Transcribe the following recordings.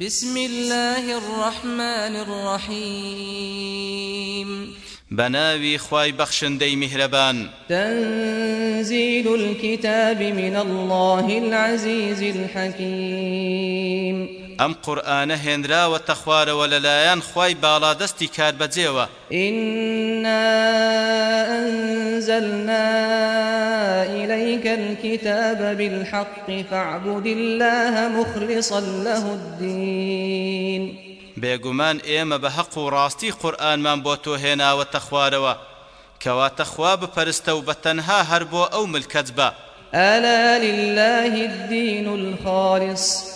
بسم الله الرحمن الرحيم. بناوي خواي بخشندي مهربان تنزيل الكتاب من الله العزيز الحكيم. ئەم قورآانە هێنراوەتە خوارەوە لەلایەن خی باڵا دەستی کار بەجێوە إنا أنزلنا إليك الكتاب بالحق فاعبد الله مخلصا له الدين. بێگومان ئێمە بە حەق و ڕاستی قورآنمان بۆ تۆ هێناوەتە خوارەوە کەواتە خوا بپەرستە و بە تەنها هەر بۆ ئەو ملکەت بە. ألا لله الدين الخالص.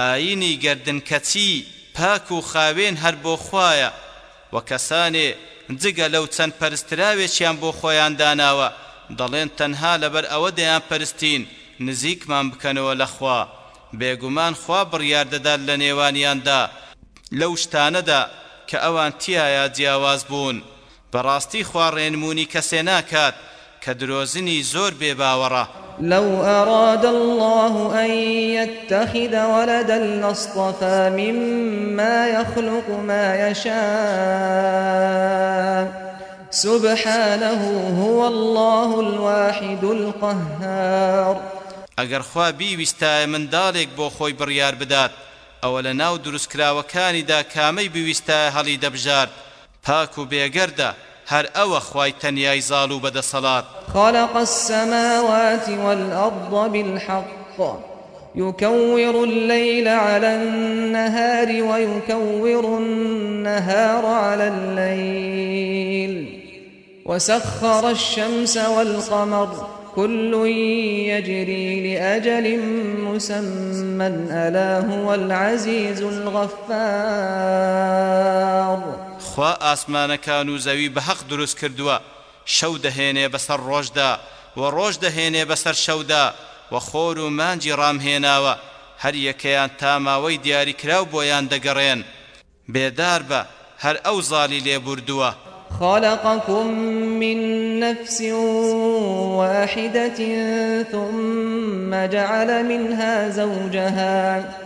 ئاینی گردنکەچی پاک و خاوێن هەر بۆ خوایە و کەسانێ جگە لەو چەند پەرستراوێکیان بۆ خۆیان داناوە. دەڵێن تەنها لەبەر ئەوە دەیان پەرستین نزیکمان بکەنەوە لەخوا بێگومان خوا بڕیار دەدات لە نێوانیاندا. لەو شتانەدا کە ئەوان تایە جیاواز بوون. بەڕاستی خوا ڕێنمونی کەسێ ناکات کە درۆزنی زۆر بێباوەڕە. لو أراد الله أن يتخذ ولدا لاصطفى مما يخلق ما يشاء. سبحانه هو الله الواحد القهار. ئەگەر خوا بیویستایە منداڵێک بۆ خۆی بڕیار بدات ئەوە لە ناو دروستکراوەکانیدا کامەی بویستایە هەڵی دەبژار. پاک و بێگەردە هر أو خواي تنياي زالو بدا صلاة خلق السماوات والأرض بالحق. يكور الليل على النهار ويكور النهار على الليل. وسخر الشمس والقمر. كل يجري لأجل مسمى. ألا هو العزيز الغفار. خوا ئاسمانەکان و زەوی بە حەق دروست کردووە. شەو دەهێنێ بەسەر ڕۆژدا و ڕۆژ دەهێنێ بەسەر شەودا و خۆر و مانجی ڕامهێناوە. هەر یەکەیان تاماوەی دیاریکراو بۆیان دەگەڕێن. بێدار بە هەر ئەو زالی لێبوردووە. خلقكم من نفس واحدة ثم جعل منها زوجها.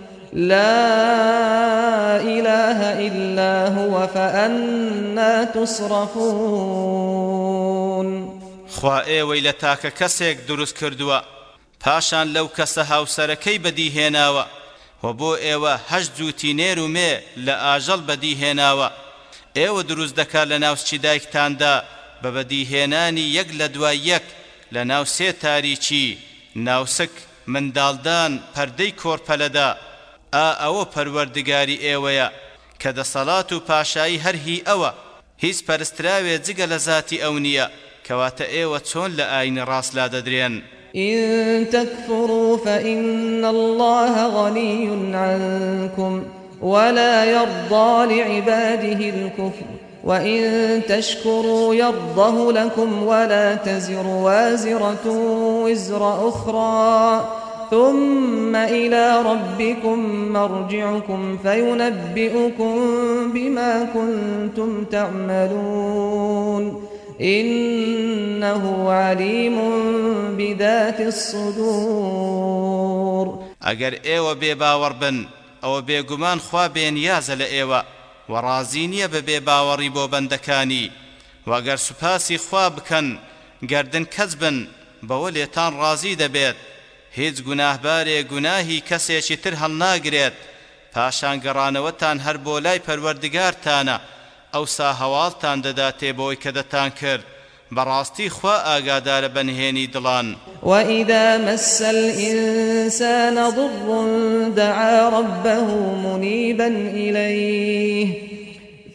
لا إله إلا هو فأنا تصرفون. خوا ئێوەی لە تاکە کەسێک دروست کردووە. پاشان لەو کەسە هاوسەرەکەی بەدیهێناوە و بۆ ئێوە هەشت جووتی نێر و مێ لە ئاژەڵ بەدیهێناوە. ئێوە دروست دەکات لە ناوچی دایکتاندا بە بەدیهێنانی یەک لە دوای یەک لە ناو سێ تاریچی ناوسک منداڵدان پەردەی کۆرپەلەدا. ئەوە پەروەردگاری ئێوەیە کە دەسەڵات و پاشایی هەرهی ئەوە هیچ پەرستراوێ جگە لە ذاتی ئەو نییە کەواتە ئێوە چۆن لە ئاینە ڕاستلا دەدرێن إن تكفروا فإن الله غني عنكم ولا يرضى لعباده الكفر وإن تشكروا يرضه لكم ولا تزر وازرة وزر أخرى ثم إلى ربكم مرجعكم فينبئكم بما كنتم تعملون. إنه عليم بذات الصدور. اگر أيوه بێباوەڕ بن ئەوە بێگومان خوا بێنیازە لە ئێوە وەڕازینیە بە بێباوەڕی بۆ بەندەکانی واگەر سوپاسی خوا بکەن گردن کەس بن بەوە لێتان ڕازی دەبێت هیچ گوناهبارێ گوناهی کەسێکی تر هەڵناگرێت پاشان گەڕانەوەتان هەر بۆ لای پەروەردگارتانە ئەوسا هەواڵتان دەداتێ بۆی کە دەتان کرد. بەڕاستی خوا ئاگادارە بەنهێنی دڵان. وإذا مس الإنسان ضر دعا ربه منيبا إليه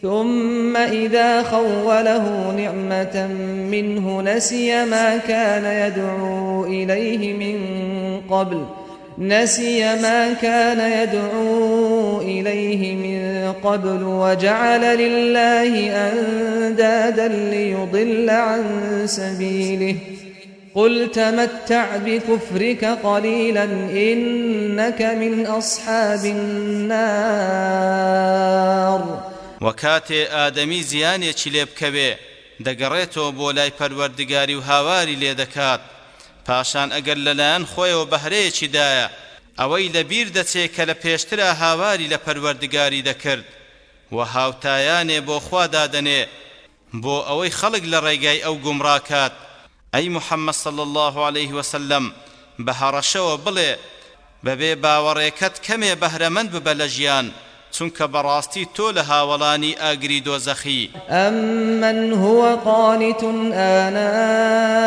ثم إذا خوله نعمة منه نسي ما كان يدعو إليه من قبل نسي ما كان يدعو إليه من قبل وجعل لله أندادا ليضل عن سبيله. قل تمتع بكفرك قليلا إنك من أصحاب النار. وكاتي آدمي زياني چليب كبه دەگەڕێتەوە بۆ لای پەروەردگاری و هاواری لێ دەکات. پاشان ئەگەر لەلایەن خۆیەوە بەهرەیەکی دایە ئەوەی لەبیر دەچێت کە لە پێشترا هاواری لە پەروەردگاری دەکرد. و هاوتایانێ بۆ خوا دادەنێ بۆ ئەوەی خەڵک لە ڕێگای ئەو گومڕاکات. ئەی محەممەد صل الله عليه وسلم بە هەڕەشەوە بڵێ بەبێ باوەڕێکەت کەمێ بەهرەمەند ببە لە ژیان چونکە بەڕاستی تۆ لە هاوڵانی ئاگری دۆزەخی. ئەمن هو قانت آناء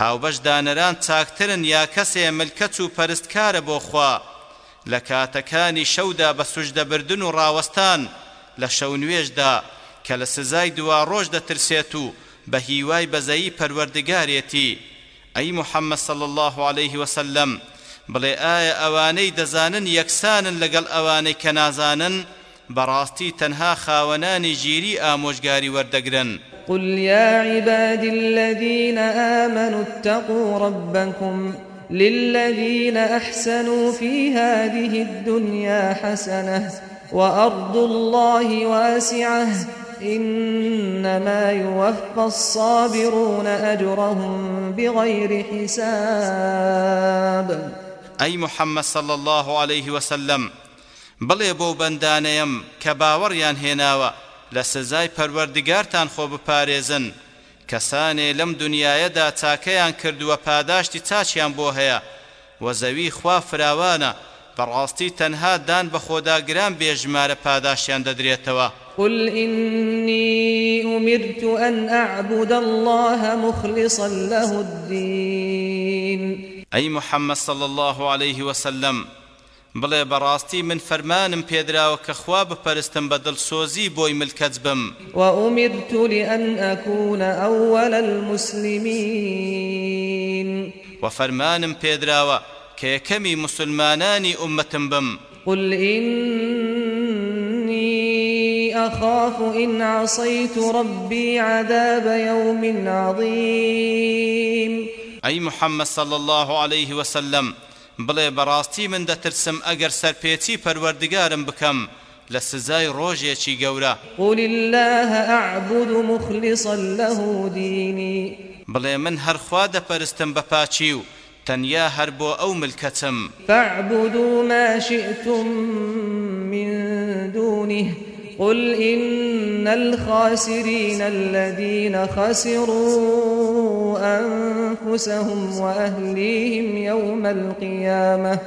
هاوبەش دانەران چاکترن یا کەسێ ملکەت و پەرستکارە بۆ خوا. لە کاتەکانی شەودا بە سوژدەبردن و ڕاوەستان لە شەو نوێژدا کە لە سزای دوا ڕۆژ دەترسێت و بە هیوای بەزەیی پەروەردگارێتی. ئەی محەممەد صل الله عليه وسلم بڵێ ئایا ئەوانەی دەزانن یەکسانن لەگەڵ ئەوانەی کە نازانن؟ بەڕاستی تەنها خاوەنانی ژیری ئامۆژگاری وەردەگرن قل يا عبادي الذين آمنوا اتقوا ربكم للذين أحسنوا في هذه الدنيا حسنة وأرض الله واسعة إنما يوفى الصابرون أجرهم بغير حساب. أي محمد صلى الله عليه وسلم بڵێ بۆ بەندانەیەم کە باوەڕیان هێناوە لە سزای پەروەردگارتان خۆ بپارێزن. کەسانێ لەم دنیاەدا چاکەیان کردووە پاداشتی چاچیان بۆ هەیە. و زەوی خوا فراوانە بەڕاستی تەنها دان بە خۆداگران بێژمارە پاداشیان دەدرێتەوە. قل إني أمرت أن أعبد الله مخلصا له الدين. أي محمد صلى الله عليه وسلم بڵێ بەڕاستی من فەرمانم پێدراوە کە خوا بپەرستم بە دڵسۆزی بۆی ملکەت بم. وأمرت لأن أكون أول المسلمين. وفرمانم پێدراوە کە یەکەمی مسلمانانی ئومەتم بم. قل إني أخاف إن عصيت ربي عذاب يوم عظيم. أي محمد صلى الله عليه وسلم بڵێ بەڕاستی من دەترسم ئەگەر سەرپێچی پەروەردگارم بکەم لە سزای ڕۆژێکی گەورە. قل الله أعبد مخلصا له ديني. بڵێ من هەرخوا دەپەرستم بە پاچی و تەنیا هەر بۆ ئەو ملکەتم. فاعبدوا ما شئتم من دونه. قل إن الخاسرين الذين خسروا أنفسهم وأهليهم يوم القيامة.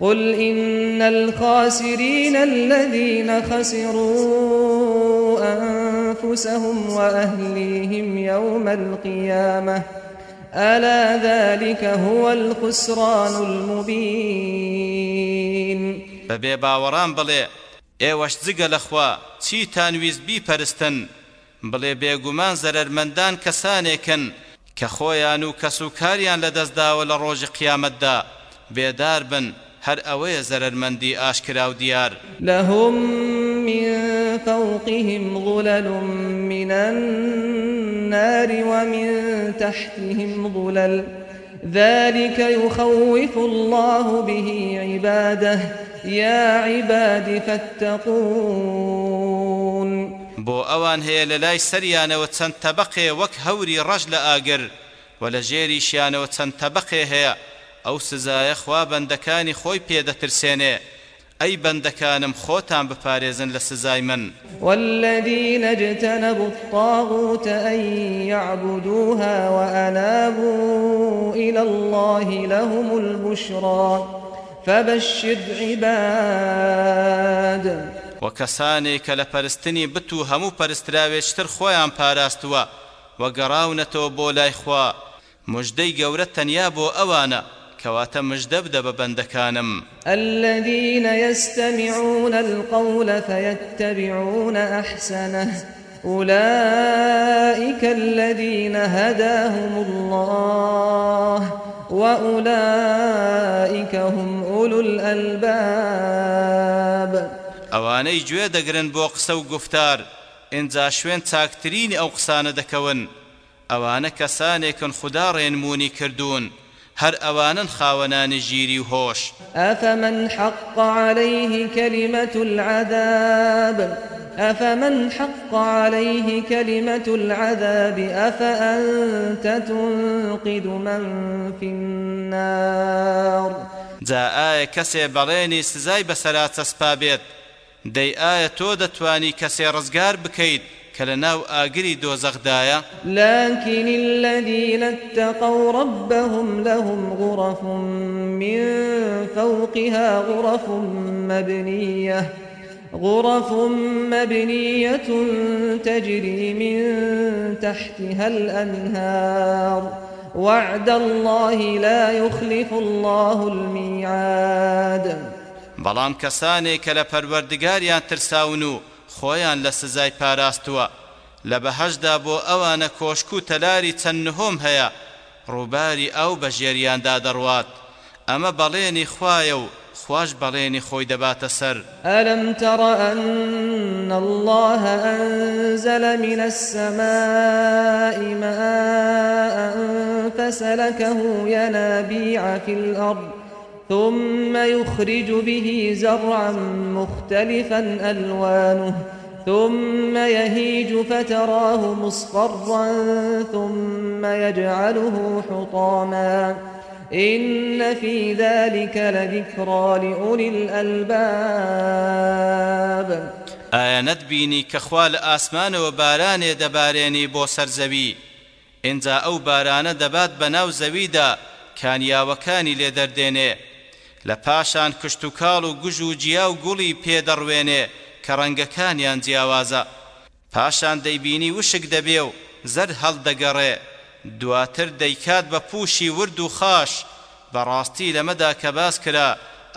قل إن الخاسرين الذين خسروا أنفسهم وأهليهم يوم القيامة. ألا ذلك هو الخسران المبين. ببي باوران بلي ئێوەش جگە لەخوا چیتان ویست بیپەرستن؟ بڵێ بێگومان زەرەرمەندان کەسانێکن کە خۆیان و کەسوکاریان لە دەستداوە لە ڕۆژی قیامەتدا بێدار بن هەر ئەوەیە زەرەرمەندی ئاشکرا و دیار. لەهم من فوقهم ظلل من النار ومن تحتهم ظلل. ذلك يخوف الله به عباده. يا عباد فاتقون. بۆ ئەوان هەیە لە لای سەریانەوە چەند تەبقێ وەک هەوری ڕەش لە ئاگر و لە ژێریشیانەوە چەند تەبقێ هەیە. ئەو سزایە خوا بەندەکانی خۆی پێدەترسێنێ. ئەی بەندەکانم خۆتان بپارێزن لە سزای من. والذين اجتنبوا الطاغوت أن يعبدوها وأنابوا إلى الله لهم البشرى. فبشر عباد. وكساني كلا پرستني بتو همو پرستراوێشتر خۆیان پاراستووە وەگەڕاونەتەوە بۆ لای خوا. مژدەی گەورە تەنیا بۆ ئەوانە كواتا مجدب دب بندكانم الذين يستمعون القول فيتبعون أحسنه. أولئك الذين هداهم الله وأولئك هم أولو الألباب. ئەوانەی گوێ دەگرن بۆ قسە و گفتار ئینجا شوێن چاکترینی ئەو قسانە دەکەون. ئەوانە کەسانێکن خوددا ڕێنمونی کردوون. هر اوانن خاونان جيري وهوش أفمن حق عليه كلمة العذاب؟ أفمن حق عليه كلمة العذاب؟ أفأنت تنقذ من في النار؟ جا آية كسي بەڵێنی سزای بەسەرات سەسپابێت دەی ئایا تۆ دەتوانی کەسێ ڕزگار بکەیت كلناو آقري دوزخ دايا لكن الذين اتقوا ربهم لهم غرف من فوقها غرف مبنية غرف مبنية تجري من تحتها الأنهار. وعد الله لا يخلف الله الميعاد. بلام كساني كلا پروردگاريان ترساونو خۆیان لە سزای پاراستووە. لە بەهەشدا بۆ ئەوانە کۆشک و تەلاری چەند نهۆم هەیە ڕووباری ئەو بە ژێریاندا دەڕوات. ئەمە بەڵێنی خوایە و خوش بەڵێنی خۆی دەباتە أن الله أنزل من السماء ماء فسلكه ينابيع في الأرض ثم يخرج به زرعا مختلفا ألوانه ثم يهيج فتراه مصفرا ثم يجعله حطاما. إن في ذلك لذكرى لأولي الألباب. ئایا نەتبینی کە خوا لە ئاسمانەوە بارانێ دەبارێنی بۆ سەرزەوی ئینجا ئەو بارانە دەبات بە ناو زەویدا کانیاوەکانی لێ لە پاشان کشت و کاڵ و گوژ و جیا و گوڵی پێدەڕوێنێ کە ڕەنگەکانیان جیاوازە. پاشان دەیبینی وشک دەبێ و زەر هەڵدەگەڕێ. دواتر دەیکات بە پوشی ورد و خاش بەڕاستی لەمەدا کە باس کرا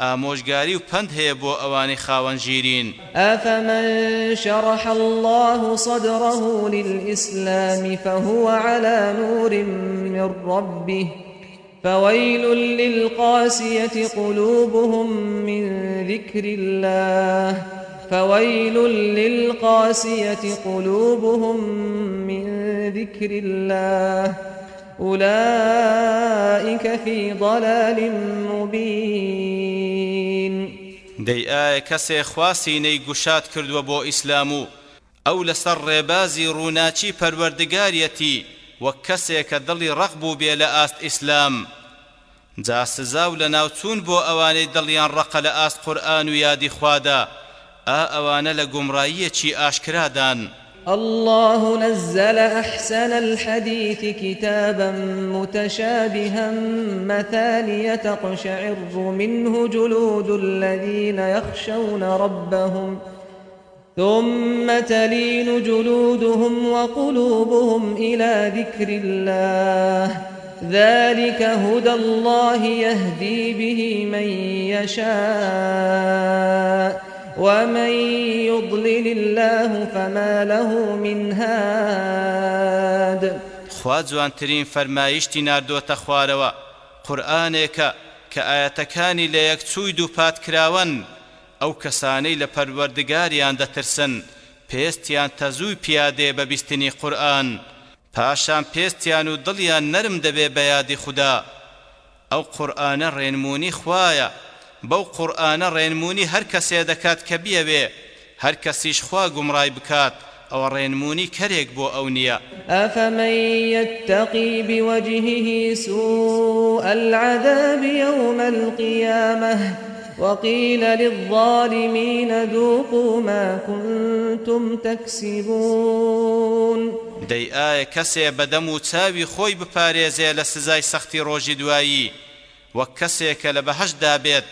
ئامۆژگاری و پند هەیە بۆ ئەوانی خاوەن ژیرین أفمن شرح الله صدره للإسلام فهو على نور من ربه. فويل للقاسية قلوبهم من ذكر الله. فويل للقاسية قلوبهم من ذكر الله. أولئك في ضلال مبين. دەی ئایا کەسێ خواسینەی گوشات کردووە بۆ ئیسلام و؟ ئەو لەسەر ڕێبازی ڕووناچی پەروەردگارەتی وەک کەسێکە دڵی ڕق بوو بێ لە ئاست ئیسلام جا سزا و لە ناوچوون بۆ ئەوانەی دڵیان ڕقە لە ئاست قورئان و یادی خوادا ئا ئەوانە لە گومڕاییەکی الله نزل أحسن الحديث كتابا متشابها مثانية تقشعر منه جلود الذين يخشون ربهم. ثم تلين جلودهم وقلوبهم إلى ذكر الله. ذلك هدى الله يهدي به من يشاء. ومن يضلل الله فما له من هاد. خوا جوانترین فەرمایشتی ناردووەتە خوارەوە. قورآانێکە کە ئاەتەکانی لە یەکچووی دووپات کراون. ئەو کەسانەی لە پەروەردگاریان دەترسن پێستیان تەزووی پیادێ بە بیستنی قورآن. پاشان پێستیان و دڵیان نەرم دەبێ بە یادی خوددا. ئەو قورآانە ڕێنمونی خوایە. بەو قورآانە ڕێنمونی هەر کەسێ دەکات کە بیەوێ. هەر کەسیش خوا گومڕای بکات. ئەوە ڕێنمونی کەرێک بۆ ئەو نییە. ئەفەمەن يتقي بوجهه سوء العذاب يوم القيامة؟ وقيل للظالمين ذوقوا ما كنتم تكسبون. دەی ئایا کەسێ بەدەم و چاوی خۆی بپارێزێ لە سزای سەختی ڕۆژی دوایی؟ وەک کەسێکە لە بەهشدا بێت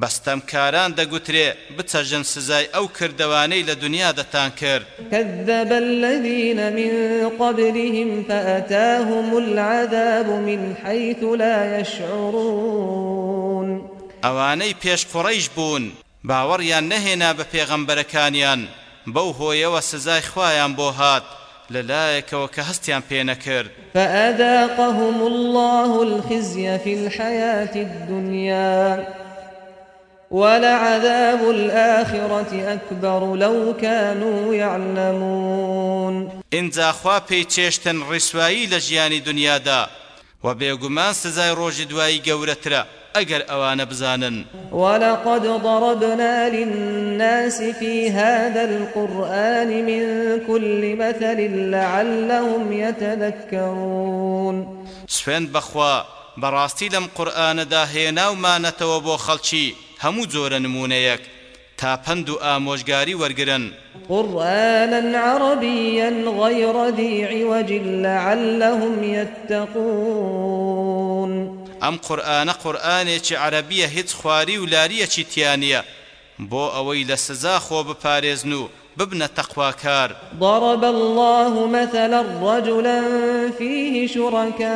بەستەمکاران دەگوترێ بچەژن سزای ئەو کردوانەی لە دنیا دەتان کرد. كذب الذين من قبلهم فأتاهم العذاب من حيث لا يشعرون. ئەوانەی پێش قڕەیش بوون باوەڕیان نەهێنا بە پێغەمبەرەکانیان بەو هۆیەوە سزای خوایان بۆ هات لەلایەکەوە کە هەستیان پێ نەکرد. فأذاقهم الله الخزي في الحياة الدنيا ولعذاب الآخرة أكبر لو كانوا يعلمون. إن زاخوا بيتشيشتن رسوائي لجياني دنيا دا وبيقمان سزاي روج دوائي قورترا أجر أوان بزانا ولقد ضربنا للناس في هذا القرآن من كل مثل لعلهم يتذكرون. سفين بخوا براستي لم قرآن دا هينا وما نتوبو خلشي همو جۆرە نمونەیەک تا پند و ئامۆژگاری وەرگرن. قرآنا عربيا غير ذي عوج لعلهم يتقون. ئەم قورآانە قورآانێکی عربیە هیچ خواری و لاریەکی تیانە بۆ ئەوەی لە سزا خۆ بپارێزن و ببنە تەقواکار ضرب الله مثلا رجلا فيه شركاء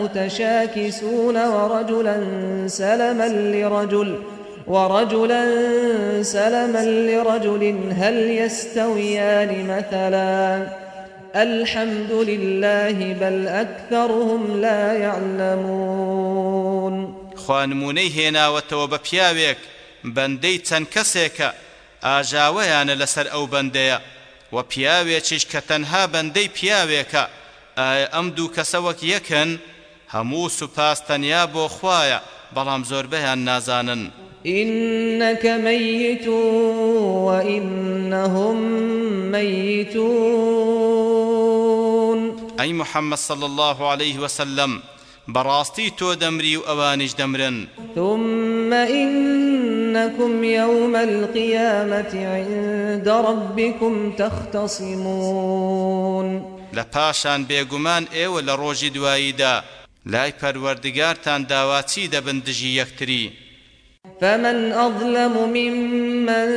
متشاكسون ورجلا سلما لرجل ورجلا سلما لرجل هل يستويان مثلا؟ الحمد لله بل أكثرهم لا يعلمون. خوانمونەی هێناوەتەوە بە پیاوێک بەندەی چەند کەسێکە ئاژاوەیانە لەسەر ئەو بەندەیە. و پیاوێکیش کە تەنها بەندەی پیاوێکە ئایا ئەم دوو کەسە وەک یەکن؟ هەموو سوپاس نازانن. إنك ميت وإنهم ميتون. ئەی محمد صلى الله عليه وسلم بەڕاستی تۆ دەمری وئەوانیش دەمرن. ثم إنكم يوم القيامة عند ربكم تختصمون. لپاشان بێگومان ئێوە لە ڕۆژی دواییدا لای پەروەردگارتان داواچی دەبن دژی یەکتری. فمن أظلم ممن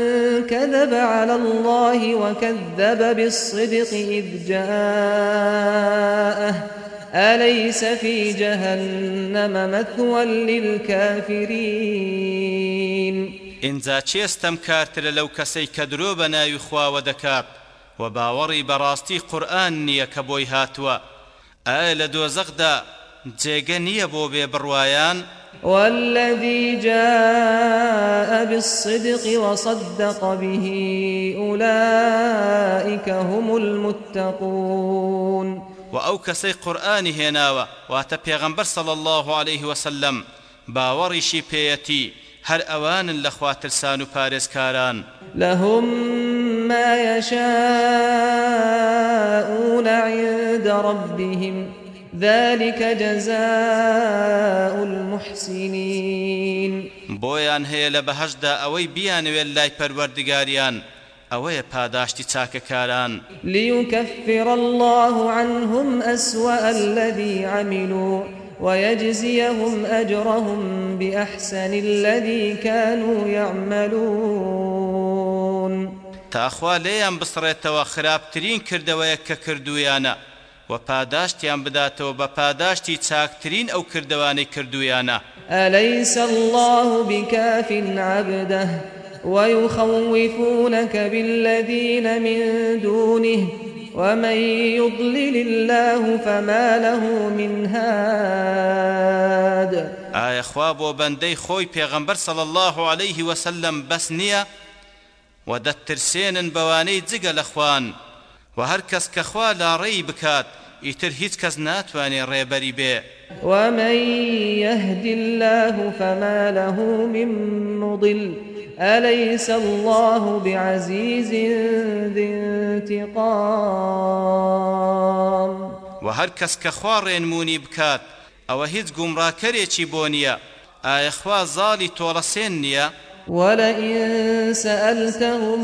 كذب على الله وكذب بالصدق إذ جاءه. أليس في جهنم مثوى للكافرين؟ ئینجا چێستەم کارترە لەو کەسەی کە درۆ بە ناوی خواوە دەکات و باوەڕی بەڕاستی قورآن نییە کە بۆی هاتووە. والذي جاء بالصدق وصدق به أولئك هم المتقون. و ئەو کەسەی قورآانی هێناوە واتە پێغەمبەر صلی الله عليه وسلم باوەڕیشی پێیەتی هەر ئەوانن لە خواترسان و پارێزکاران لهم ما يشاءون عند ربهم ذلك جزاء المحسنين. بۆیان هەیە لە بەهەشدا ئەوەی بیانوێت لای پەروەردگاریان ئەوەیە پاداشتی چاکەکاران. ليكفر الله عنهم أسوأ الذي عملوا ويجزيهم أجرهم بأحسن الذي كانوا يعملون. تاخوا لێیان بسڕێتەوە خراپترین کردەوەیە کە کردویانە و پاداشتیان بداتەوە بە پاداشتی چاکترین ئەو کردوانەی کردویانە. أليس الله بكاف عبده؟ ويخوفونك بالذين من دونه. ومن يضلل الله فما له من هاد. آية خواب وبندي خوي پیغمبر صلى الله عليه وسلم بس نية ودترسين بواني جگە لەخوان و هەر کەس کە خوا لا ڕێی بکات ئیتر هیچ کەس ناتوانێ ڕێبەری بێ. ومن يهد الله فما له من مضل أليس الله بعزيز ذي انتقام؟ وهر کەس کە خوا ڕێنمونی بکات ئەوە هیچ گومڕاکەرێکی بۆ نییە. ئایخوا زاڵی تۆڵەسێن نییە؟ ولئن سألتهم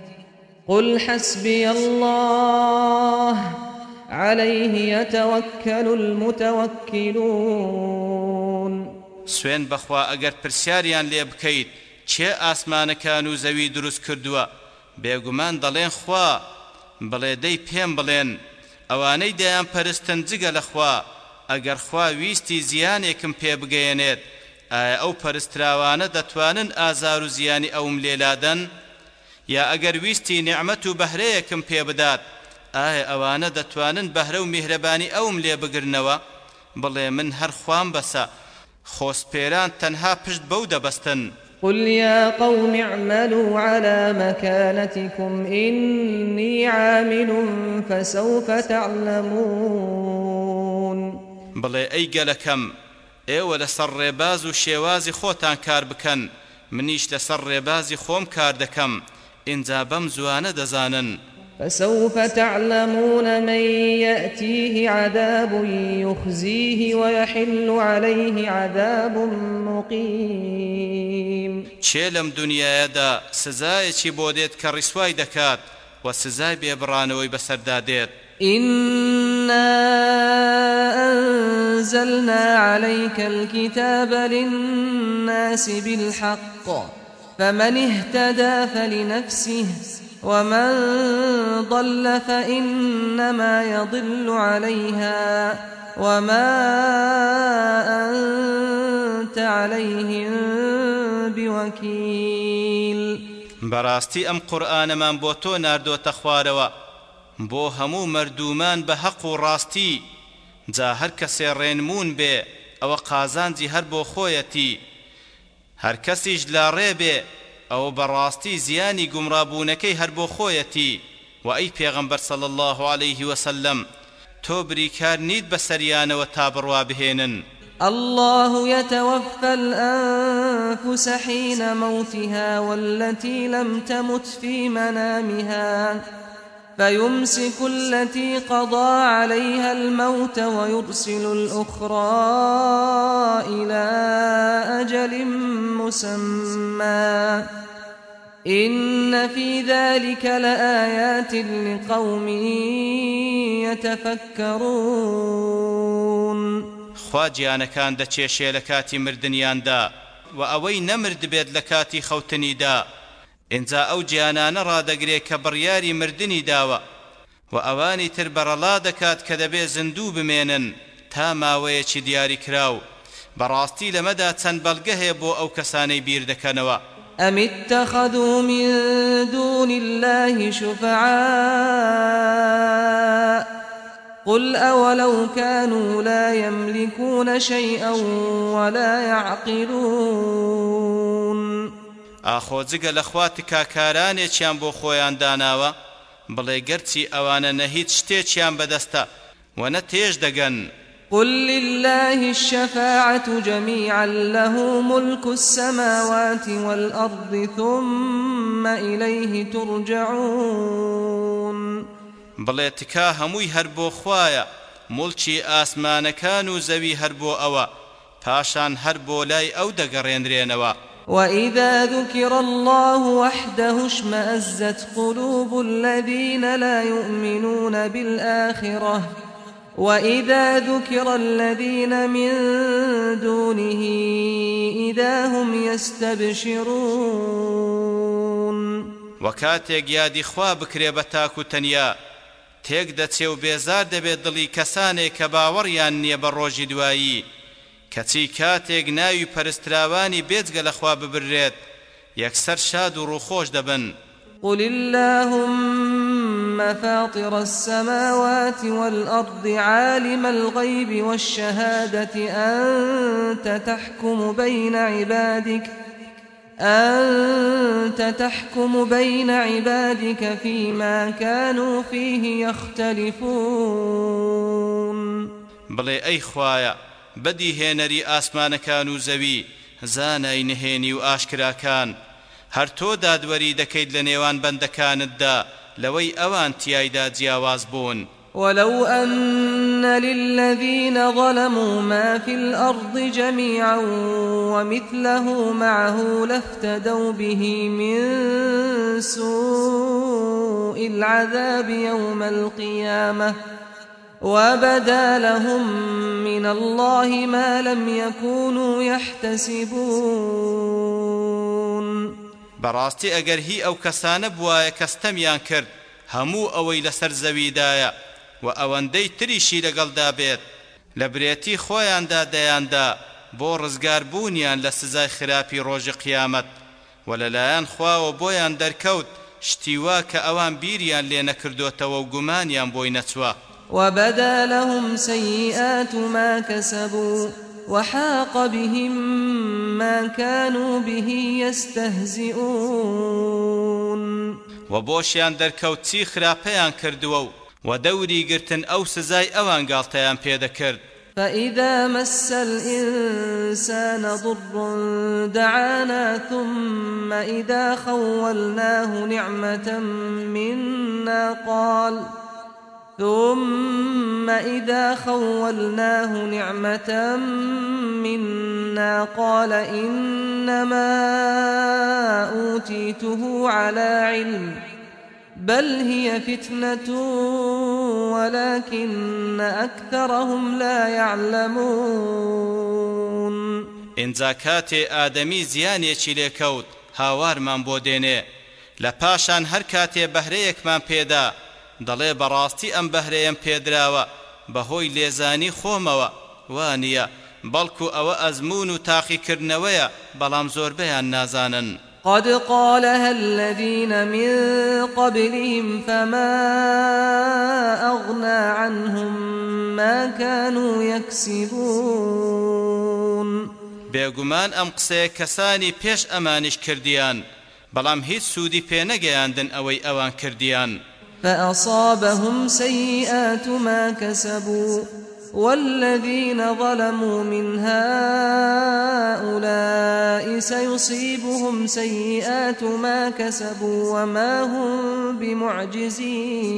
قل حسبي الله عليه يتوكل المتوكلون سوێن بەخوا ئەگەر پرسیاریان لێ بکەیت چێ ئاسمانەکان و زەوی دروست کردووە؟ بێگومان دەڵێن خوا بڵێ دەی پێم بڵێن. ئەوانەی دەیان پەرستن جگە لە خوا. ئەگەر خوا ویستی زیانێکم پێ بگەیەنێت ئایا ئەو پەرستراوانە دەتوانن ئازار و زیانی ئەوم لێلادەن؟ یا ئەگەر ویستی نعمەت و بەهرەیەکم پێ بدات ئایا ئەوانە دەتوانن بەهرە و میهرەبانی ئەوم لێ بگرنەوە؟ بڵێ من هەر خوام بەسە خۆسپێران تەنها پشت بەو دەبەستن. قل يا قوم اعملوا على مكانتكم إني عامل فسوف تعلمون. بڵێ ئەی گەلەکەم ئێوە لەسەر ڕێباز و شێوازی خۆتان کار بکەن. منیش لەسەر ڕێبازی خۆم کار دەکەم. ئینجا بەم زوانە دەزانن فسوف تعلمون من يأتيه عذاب يخزيه ويحل عليه عذاب مقيم. چێ لەم دنیاەدا سزایەکی بۆ دێت کە ڕیسوای دەکات و سزای إنا أنزلنا عليك الكتاب للناس بالحق. فمن اهتدى فلنفسه ومن ضل فإنما يضل عليها وما أنت عليهم بوكيل. بەڕاستی ئەم قورآنەمان بۆ تۆ ناردۆتە خوارەوە بۆ هەموو مردومان و ڕاستی جا هەر کەسێ ڕێنمون بێ ئەوە قازانجی هەر بۆ خۆیەتی. هەر کەسیش لا ڕێبێ ئەو بەڕاستی زیانی گومڕابوونەکەی هەر بۆ خۆیەتی. و ئەی پێغەمبەر صلی الله عليه وسلم تۆ بریکار نیت بەسەریانەوە تا بڕوا بهێنن. الله يتوفى الأنفس حين موتها والتي لم تمت في منامها. فيمسك التي قضى عليها الموت ويرسل الأخرى إلى أجل مسمى. إن في ذلك لآيات لقوم يتفكرون. خوا گیانەکان دەچێشێ لە کاتی مردنیاندا و ئەوەی نەمرد بێت لە کاتی خەوتنیدا. ئینجا ئەو گیانانە ڕادەگرێت کە بڕیاری مردنی داوە. و ئەوانی تر بەڕەڵا دەکات کە دەبێ زندوو بمێنن تا ماوەیەکی دیاری کراو. بەڕاستی لەمەدا چەند بەڵگە هەیە بۆ ئەو کەسانەی بیر أم اتخذوا من دون الله شفعاء؟ قل أولو كانوا لا يملكون شيئا ولا يعقلون. ئاخۆ جگە لە خوا تکاکارانێکیان بۆ خۆیان داناوە بڵێ گەرچی ئەوانە نە هیچ شتێکیان بەدەستە و نە تێش دەگەن. قل لله الشفاعة جميعا له ملك السماوات والأرض ثم إليه ترجعون. هەمووی هەر بۆ خوایە مڵکی ئاسمانەکان و زەوی هەر بۆ ئەوە پاشان هەر بۆ لای ئەو دەگەڕێنرێنەوە. وإذا ذكر الله وحده اشمأزت قلوب الذين لا يؤمنون بالآخرة. وإذا ذكر الذين من دونه إذا هم يستبشرون. وكاتيك يادي خوا بكري بتاكو تنيا تێک دەچێ و بێزار دەبێت دڵی کەسانێک کە باوەڕیان کەچی کاتێک ناوی پەرستراوانی بێجگە لەخوا ببرێت یەکسەر شاد و ڕووخۆش دەبن. قل اللهم فاطر السماوات والأرض عالم الغيب والشهادة أنت تحكم بين عبادك أنت تحكم بين عبادك فيما كانوا فيه يختلفون. بلي أي خوايا بدي هێنەری ئاسمانەکان و زەوی زانای نهێنی و ئاشکراکان. هەر تۆ دادوەری دەکەیت لە نێوان بەندەکانتدا لەوەی ئەوان تیایدا جیاواز بوون. ولو أن للذين ظلموا ما في الأرض جميعا ومثله معه لافتدوا به من سوء العذاب يوم القيامة. وبدا لهم من الله ما لم يكونوا يحتسبون براستي اگر هي او كسان بوايا كستميان كرد همو اوي لسر زويدايا و اوندي تريشي لقل دابيت لەبریتی خۆیان دا دەیان دا بۆ ڕزگار بوونیان لەسزای خراپی ڕۆژی قیامەت ولەلایەن خواوە بۆیان دەرکەوت شتی وا کە ئەوان بیریان لێ نەکردوێتەوە و گومانیان بۆی نەچوە وبدا لهم سيئات ما كسبوا وحاق بهم ما كانوا به يستهزئون. وبۆشیان دەرکەوت چی خراپەیان کردووە و دەوری گرتن ئەو سزای ئەوان گاڵتەیان پێدەکرد. فإذا مس الإنسان ضر دعانا ثم إذا خولناه نعمة منا قال ثم إذا خولناه نعمة منا قال إنما أوتيته على علم بل هي فتنة ولكن أكثرهم لا يعلمون. ئینجا کاتێ ئادەمی زیانێکی لێکەوت هاوارمان بۆ دێنێ. لە پاشان هەر کاتێ بەهرەیەکمان پێدا دەڵێ بەڕاستی ئەم بەهرەیەم پێدراوە بەهۆی لێزانی خۆمەوە وانە بەڵکو ئەوە ئەزمون و تاقیکردنەوەیە بەڵام زۆربەیان نازانن. قد قالها الذين من قبلهم فما أغنى عنهم ما كانوا يكسبون. بێگومان ئەم قسەیە کەسانی پێش ئەمانش کردیان بەڵام هیچ سوودی پێ نەگەیاندن ئەوەی ئەوان کردیان. فأصابهم سيئات ما كسبوا والذين ظلموا من هؤلاء سيصيبهم سيئات ما كسبوا وما هم بمعجزين.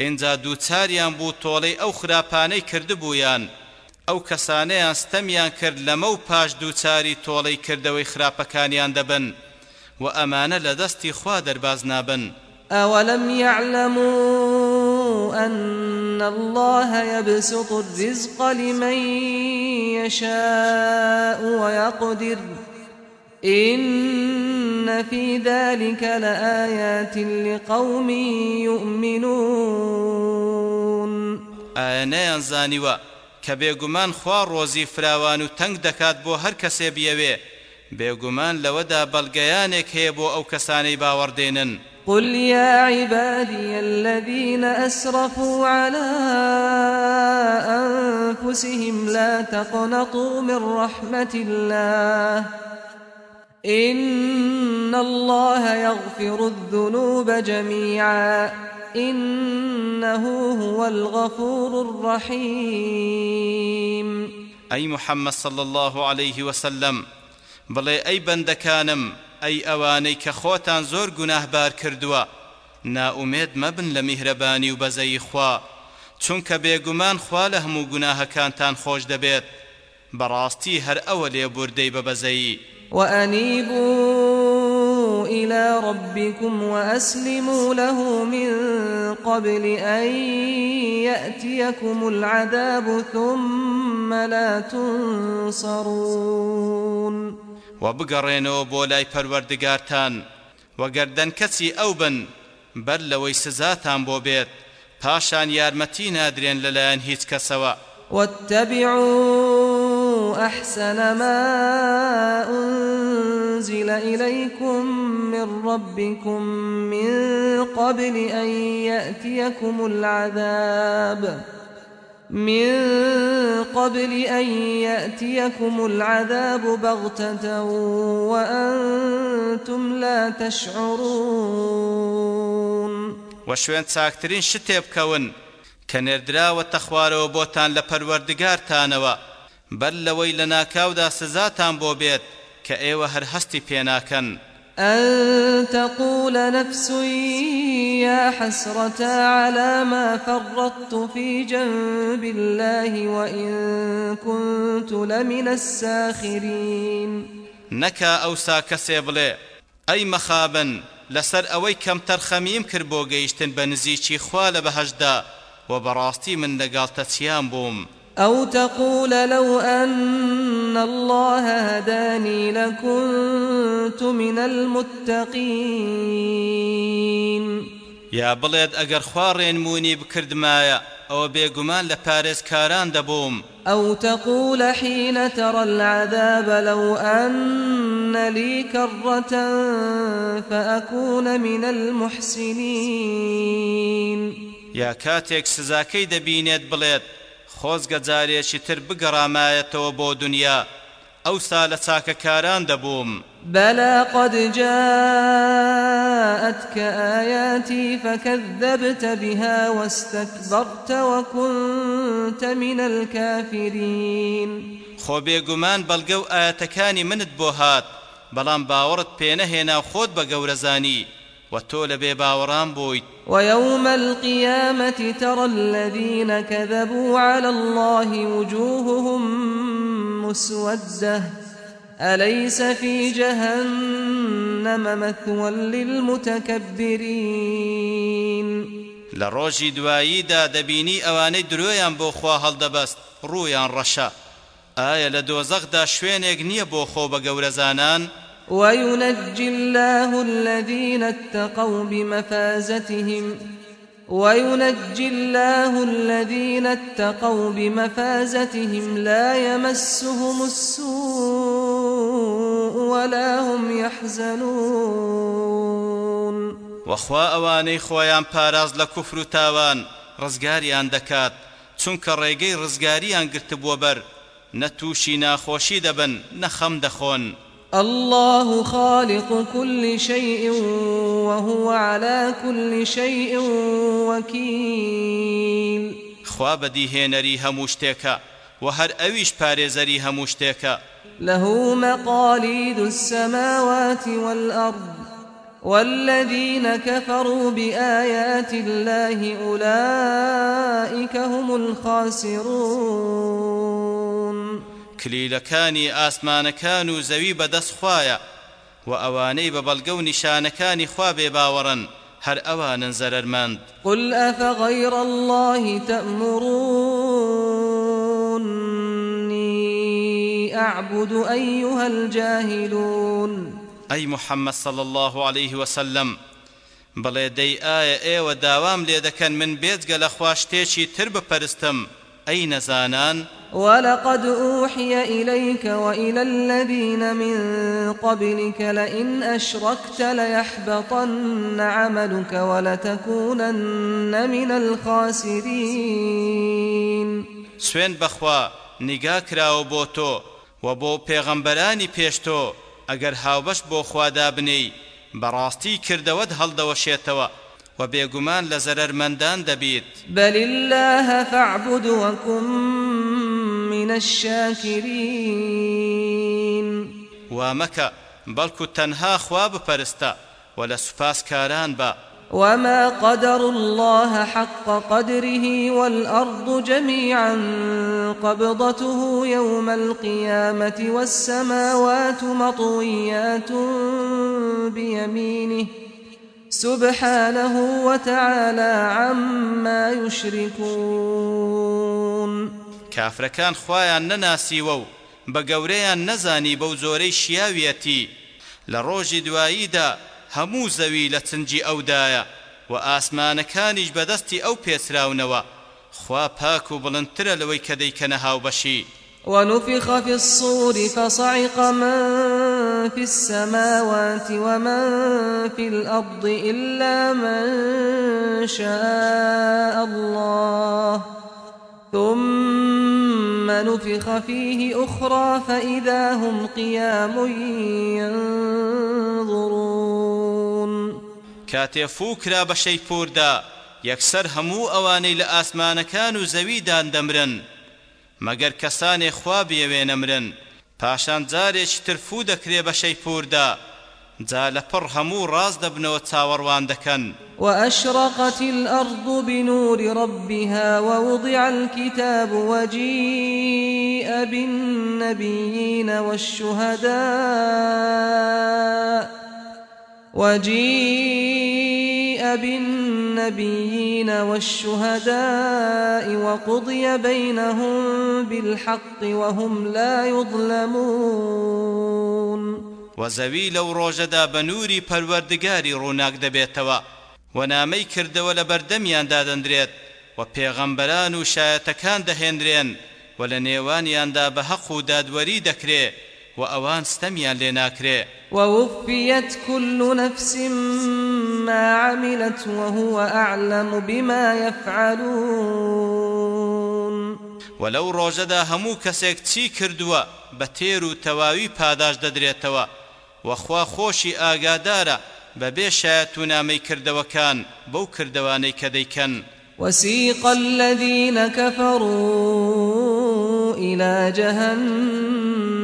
ئینجا دووچاریان بوو تۆڵەی ئەو خراپانەی کردبوویان ئەو کەسانەیان ستەمیان کرد لەمە و پاش دووچاری تۆڵەی کردەوەی خراپەکانیان دەبن و ئەمانە لە دەستی خوا دەرباز نابن. أولم يعلموا أن الله يبسط الرزق لمن يشاء ويقدر إن في ذلك لآيات لقوم يؤمنون. ئاەیان زانیوە کە بێگومان خوا ڕۆزی فراوان و تەنگ دەکات بۆ هەر کەسێ بیەوێ بێگومان لەوەدا بەڵگەیانێک هەیە بۆ ئەو کەسانەی باوەڕدێنن قل يا عبادي الذين أسرفوا على أنفسهم لا تقنطوا من رحمة الله إن الله يغفر الذنوب جميعا إنه هو الغفور الرحيم أي محمد صلى الله عليه وسلم بڵێ أي بندكانم ئەی ئەوانەی کە خۆتان زۆر گوناهبار کردووە ناومێد مەبن لە میهرەبانی و بەزەی خوا چونکە بێگومان خوا لە هەموو گوناهەکانتان خۆش دەبێت. بەڕاستی هەر ئەوە لێبوردەی بە بەزەیی. وأنيبوا إلى ربكم وأسلموا له من قبل أن يأتيكم العذاب ثم لا تنصرون و بگەڕێنەوە بۆ لای پەروەردگارتان وەگەردەن کەچی ئەو بن بەر لەوەی سزاتان بۆ بێت. پاشان یارمەتی نادرێن لەلایەن هیچ کەسەوە. واتبعوا أحسن ما أنزل إليكم من ربكم من قبل أن يأتيكم العذاب. من قبل أن يأتيكم العذاب بغتة وأنتم لا تشعرون. شتێ بکەون کە نێردراوەتە خوارەوە بۆتان لە پەروەردگارتانەوە. بەر لەوەی لە ناکاودا سزاتان کە ئێوە هەر هەستی پێناکەن. أن تقول نفس يا حسرة على ما فرطت في جنب الله وإن كنت لمن الساخرين. نەکا ئەوسا کەسێ بڵێ ئەی مەخابن لەسەر ئەوەی کەم تەرخەمیم کرد بۆ گەیشتن بە نزیکی خوا لە بەهەشدا و بەڕاستی من لەگاڵ تەچیان بووم؟ أو تقول لو أن الله هداني لكنت من المتقين. یا بڵێت ئەگەر خوا ڕێنمونی بکردمایە ئەوە بێگومان لە پارێزکاران دەبووم. أو تقول حين ترى العذاب لو أن لي كرة فأكون من المحسنين. یا کاتێک سزاکەی دەبینێت بڵێت خۆزگە جارێکی تر بگەڕامایەتەوە بۆ دنیا. ئەوسا لە چاکەکاران دەبووم. بلى قد جاءتك آياتي فكذبت بها واستكبرت وكنت من الكافرين. خۆ بێگومان بەڵگە و ئایەتەکانی منت بۆ هات بەڵام باوەڕت پێنەهێنا خۆت بە گەورەزانی. وتۆ لەبێ باوەڕان بوویت ويوم القيامة ترى الذين كذبوا على الله وجوههم مسودة. أليس في جهنم مثوى للمتكبرين؟ لەڕۆژی دواییدا دەبینی ئەوانەی درۆیان بۆ خوا هەڵدەبەست ڕوویان ڕەشە ئایا لە دۆزەخدا شوێنێک نییە بۆ خۆ بە گەورەزانان وينجي الله الذين اتقوا بمفازتهم وينجي الله الذين اتقوا بمفازتهم لا يمسهم السوء ولا هم يحزنون. وخوا اواني خويان پاراز لكفر تاوان رزگاريان دكات چونکە ڕێگەی ڕزگاریان گرتبووە بەر نەتووشی ناخۆشی دەبن نەخەم الله خالق كل شيء وهو على كل شيء وكيل. خوا بەدیهێنەری هەموو شتێکە و هەر ئەویش پارێزەری هەموو شتێکە. له مقاليد السماوات والأرض والذين كفروا بآيات الله أولئك هم الخاسرون. کلیلەکانی ئاسمانەکان و زەوی بەدەست خوایە و ئەوانەی بە بەڵگە و نیشانەکانی خوا بێ باوەڕن هەر ئەوانن زەرمەند قل ئەفغەیر الله تأمروني أعبد أيها الجاهلون. أي محمد صلى الله عليه وسلم بڵێ دەی ئایا ئێوە داوام لێ دەکەن من بێجگە لە خواشتێکی تر بپەرستم؟ ئەی نەزانان ولقد أوحي إليك وإلى الذين من قبلك لئن أشركت ليحبطن عملك ولتكونن من الخاسرين. سوين بخوا نگا کراو بۆ تۆ و بۆ پێغەمبەرانی پێش تۆ ئەگەر هاوبەش بۆ خوادا بنەی بەڕاستی کردەوەت هەڵدەوەشێتەوە. و بێگومان لە زەرەرمەندان دەبیت. بل الله فاعبد وكن من الشاكرين. وا مەکە بەڵکو تەنها خوا بپەرستە و لە سوپاسگوزاران بە. وما قدر الله حق قدره والأرض جميعا قبضته يوم القيامة والسماوات مطويات بيمينه. سبحانه وتعالى عما يشركون. کافرەکان خۆیان نەناسیوە و بە گەورەیان نەزانی بەو زۆرەی شیاویەتی. لە ڕۆژی دواییدا هەموو زەوی لە چنجی ئەودایە و ئاسمانەکانیش بەدەستی ئەو پێسراونەوە خوا پاک و بڵندترە لەوەی کە دەیکەنە هاوبەشی. ونفخ في الصور فصعق من في السماوات ومن في الأرض إلا من شاء الله. ثم نفخ فيه أخرى فإذا هم قيام ينظرون. كاتێ فووکرا بە شەیپوردا یەکسەر هەموو ئەوانەی لە ئاسمانەکان و زەویدان دەمرن. مەگەر کەسانێ خوا بێوێ نەمرن. پاشان جارێکی ترفوو دەکرێ بە شەیپوردا. جا لە پڕ هەموو ڕاز دەبنەوە چاوەڕوان دەکەن. وأشرقت الأرض بنور ربها ووضع الكتاب وجيء بالنبيين والشهداء. وجيء بالنبيين والشهداء وقضي بينهم بالحق وهم لا يظلمون. وزەوی لەو ڕۆژەدا بە نووری پەروەردگاری ڕووناک دەبێتەوە و نامەی کردەوە لە بەردەمیاندا دەندرێت و پێغەمبەران و شایەتەکان دەهێنرێن و لە نێوانیاندا بە حەق و دادوەری دەکرێ و ئەوان ستەمیان لێ ناکرێ. ووفيت كل نفس ما عملت وهو أعلم بما يفعلون ولو ڕۆژەدا هەموو کەسێک چی کردووە بە تێر و تەواوی پاداش دەدرێتەوە. وەخوا خۆشی ئاگادارە بەبێ شایەت و نامەی کردەوەکان بەو کردەوانەی کە دەیکەن. وسيق الذين كفروا إلى جهنم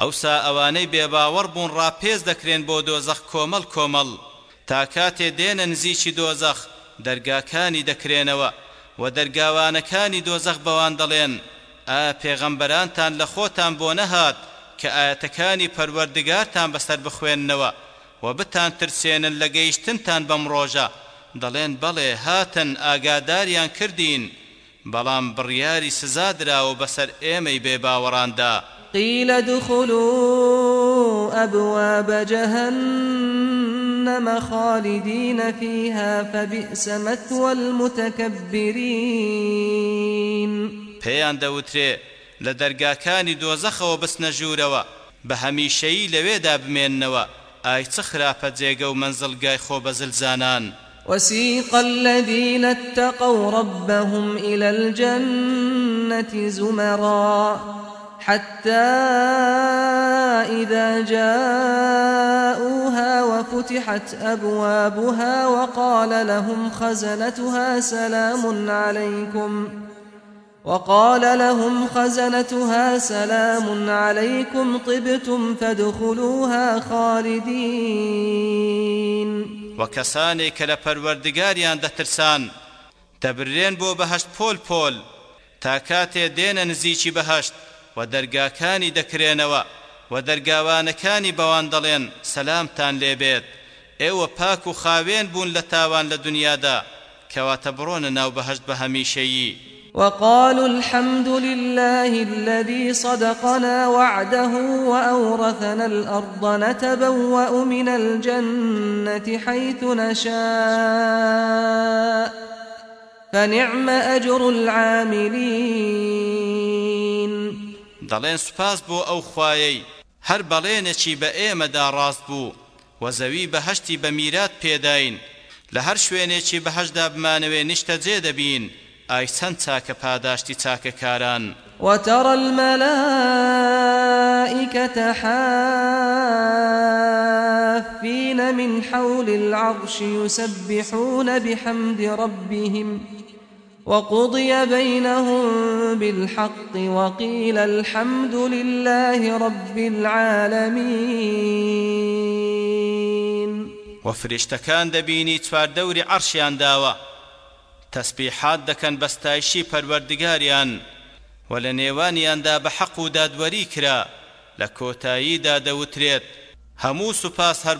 ئەوسا ئەوانەی بێباوەڕ بوون ڕاپێز دەکرێن بۆ دۆزەخ کۆمەڵ کۆمەڵ. تا کاتێ دێنە نزیکی دۆزەخ دەرگاکانی دەکرێنەوە و دەرگاوانەکانی دۆزەخ بەوان دەڵێن. ئا پێغەمبەرانتان لە خۆتان بۆ نەهات کە ئاەتەکانی پەروەردگارتان بەسەر بخوێننەوە و بتان ترسێنن لە گەیشتنتان بەم ڕۆژە. دەڵێن بەڵێ هاتن ئاگاداریان کردین. بەڵام بڕیاری سزادراوە بەسەر ئێمەی بێباوەڕاندا. قيل ادخلوا أبواب جهنم خالدين فيها فبئس مثوى المتكبرين. پێیان دەوترێ لە دەرگاکانی دۆزەخەوە بستنە ژوورەوە بە هەمیشەیی لەوێدا بمێننەوە ئای چ خراپە جێگە و منزڵگای خۆ بەزلزانان وسيق الذين اتقوا ربهم إلى الجنة زمرًا. حتى إذا جاءوها وفتحت أبوابها وقال لهم خزنتها سلام عليكم وقال لهم خزنتها سلام عليكم طبتم فادخلوها خالدين. وە کەسانێک لە پەروەردگاریان دەترسان دەبرێن بۆ بەهەشت پۆل پۆل تا کاتێ دێنە نزیکی بەهشت و دەرگاکانی دەکرێنەوە و دەرگاوانەکانی بەوان دەڵێن سەلامتان لێبێت. ئێوە پاک و خاوێن بوون لە تاوان لە دنیادا کەواتە ناو بەهشت بە هەمیشەیی. وقالوا الحمد لله الذي صدقنا وعده وأورثنا الأرض نتبوأ من الجنة حيث نشاء فنعم أجر العاملين. دەڵێن سوپاس بۆ ئەو خوایەی. هەر بەڵێنێکی بە ئێمەدا ڕاست بوو و زەوی بەهشتی بە میرات پێداین. لە هەر شوێنێکی بەهشدا بمانەوێ نیشتە جێ دەبین ئای چەند چاکە پاداشتی چاکەکاران. وترى الملائكة حافين من حول العرش يسبحون بحمد ربهم. وقضي بينهم بالحق وقيل الحمد لله رب العالمين. و فریشتەکان دەبینی چواردەوری عەرشیان داوە. تەسبیحات دەکەن بەستایشی پەروەردگاریان و لە نێوانیاندا بە حەق و دادوەری کرا لە کۆتاییدا دەوترێت هەموو سوپاس هەر